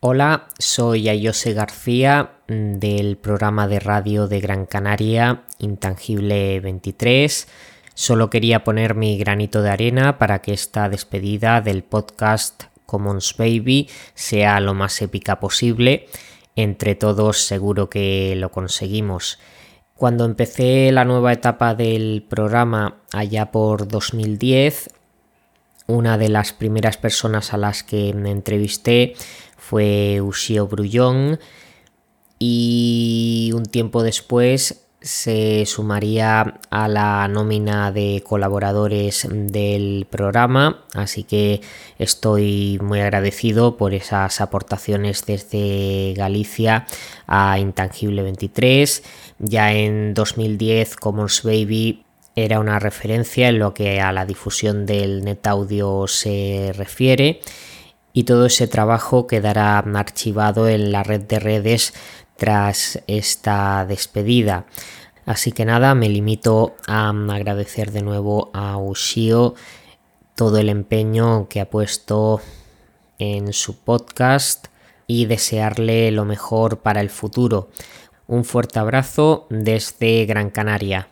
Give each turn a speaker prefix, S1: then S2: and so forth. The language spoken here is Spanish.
S1: Hola, soy Ayose García mm, del programa de radio de Gran Canaria Intangible 23. Solo quería poner mi granito de arena para que esta despedida del podcast Commons Baby sea lo más épica posible. Entre todos seguro que lo conseguimos. Cuando empecé la nueva etapa del programa allá por 2010, una de las primeras personas a las que me entrevisté fue Ushio Brullón y un tiempo después se sumaría a la nómina de colaboradores del programa, así que estoy muy agradecido por esas aportaciones desde Galicia a Intangible 23. Ya en 2010 Commons Baby era una referencia en lo que a la difusión del net audio se refiere y todo ese trabajo quedará archivado en la red de redes tras esta despedida. Así que nada, me limito a agradecer de nuevo a Ushio todo el empeño que ha puesto en su podcast y desearle lo mejor para el futuro. Un fuerte abrazo desde Gran Canaria.